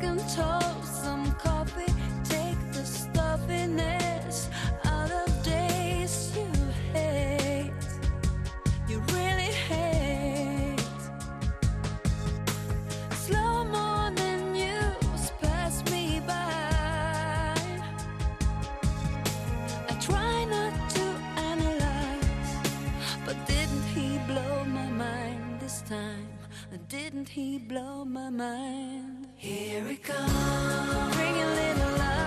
更痛 Didn't he blow my mind? Here it comes. bringing little love.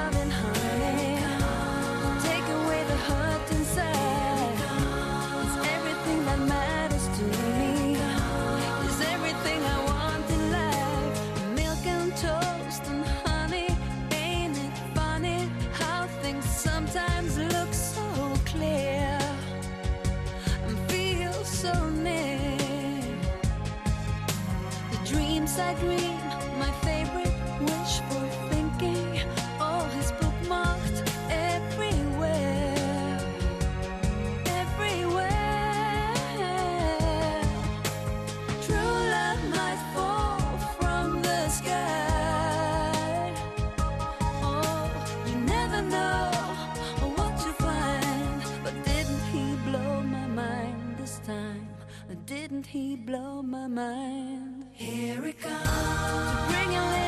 I my favorite wish for didn't he blow my mind? Here it comes.